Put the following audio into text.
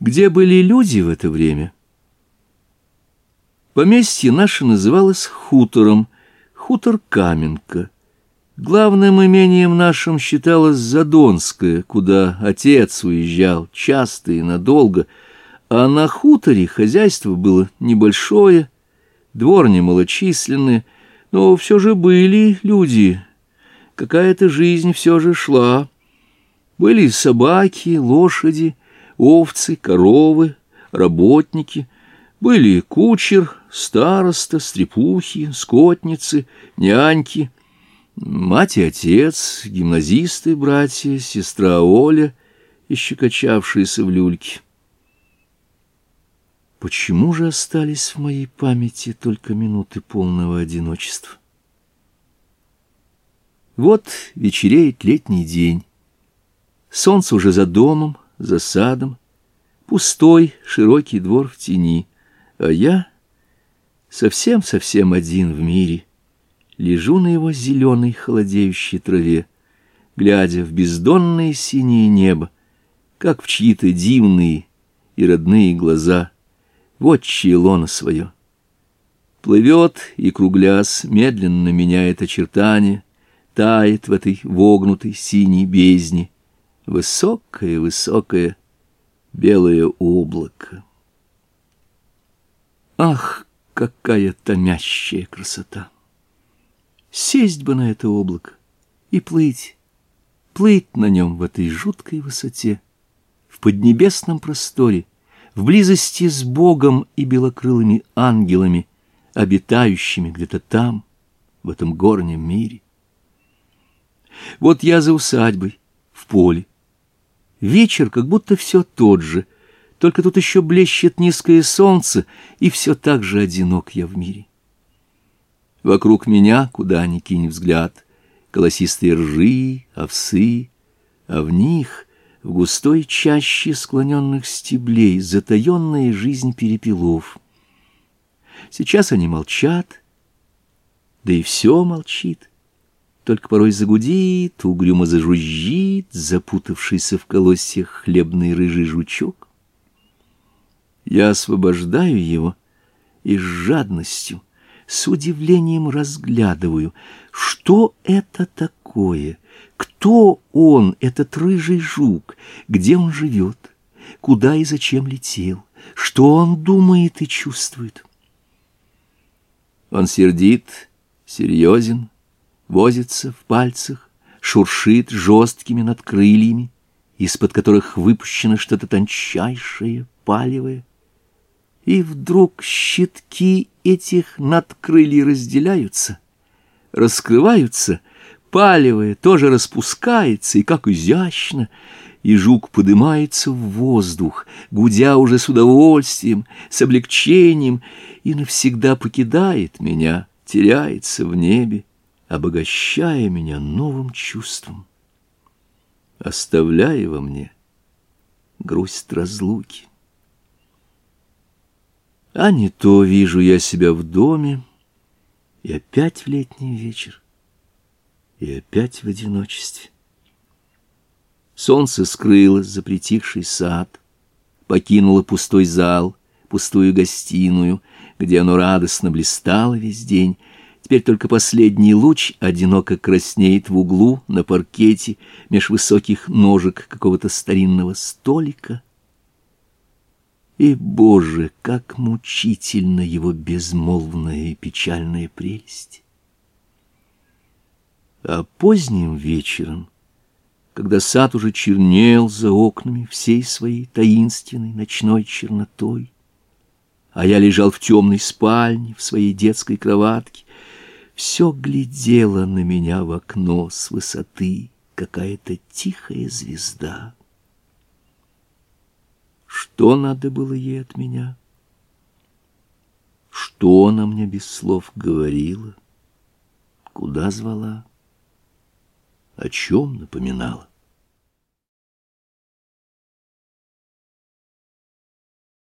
Где были люди в это время? Поместье наше называлось хутором, хутор Каменка. Главным имением нашим считалось Задонское, куда отец уезжал часто и надолго, а на хуторе хозяйство было небольшое, дворни малочисленные, но все же были люди, какая-то жизнь все же шла. Были собаки, лошади — овцы, коровы, работники, были кучер, староста, стрепухи, скотницы, няньки, мать и отец, гимназисты, братья, сестра Оля и щекочавшиеся в люльке. Почему же остались в моей памяти только минуты полного одиночества? Вот вечереет летний день. Солнце уже за домом, за садом, пустой широкий двор в тени, а я совсем-совсем один в мире, лежу на его зеленой холодеющей траве, глядя в бездонное синее небо, как в чьи-то дивные и родные глаза, вот чье лоно свое. Плывет и кругляс медленно меняет очертания, тает в этой вогнутой синей бездне, высокое-высокое белое облако. Ах, какая томящая красота! Сесть бы на это облако и плыть, плыть на нем в этой жуткой высоте, в поднебесном просторе, в близости с Богом и белокрылыми ангелами, обитающими где-то там, в этом горнем мире. Вот я за усадьбой, в поле, Вечер как будто все тот же, только тут еще блещет низкое солнце, и все так же одинок я в мире. Вокруг меня, куда ни кинь взгляд, колосистые ржи, овсы, а в них, в густой чаще склоненных стеблей, затаенная жизнь перепелов. Сейчас они молчат, да и все молчит только порой загудит, угрюмо зажужжит, запутавшийся в колосьях хлебный рыжий жучок. Я освобождаю его и с жадностью, с удивлением разглядываю, что это такое, кто он, этот рыжий жук, где он живет, куда и зачем летел, что он думает и чувствует. Он сердит, серьезен, возится в пальцах, шуршит жесткими надкрыльями, из-под которых выпущено что-то тончайшее, палевое. И вдруг щитки этих надкрылий разделяются, раскрываются, палевое тоже распускается, и как изящно, и жук поднимается в воздух, гудя уже с удовольствием, с облегчением, и навсегда покидает меня, теряется в небе обогащая меня новым чувством, оставляя во мне грусть разлуки. А не то вижу я себя в доме, и опять в летний вечер, и опять в одиночестве. Солнце скрылось за притихший сад, покинуло пустой зал, пустую гостиную, где оно радостно блистало весь день, Теперь только последний луч одиноко краснеет в углу, на паркете, меж высоких ножек какого-то старинного столика. И, Боже, как мучительно его безмолвная и печальная прелесть! А поздним вечером, когда сад уже чернел за окнами всей своей таинственной ночной чернотой, а я лежал в темной спальне, в своей детской кроватке, все глядела на меня в окно с высоты какая-то тихая звезда. Что надо было ей от меня? Что она мне без слов говорила? Куда звала? О чем напоминала?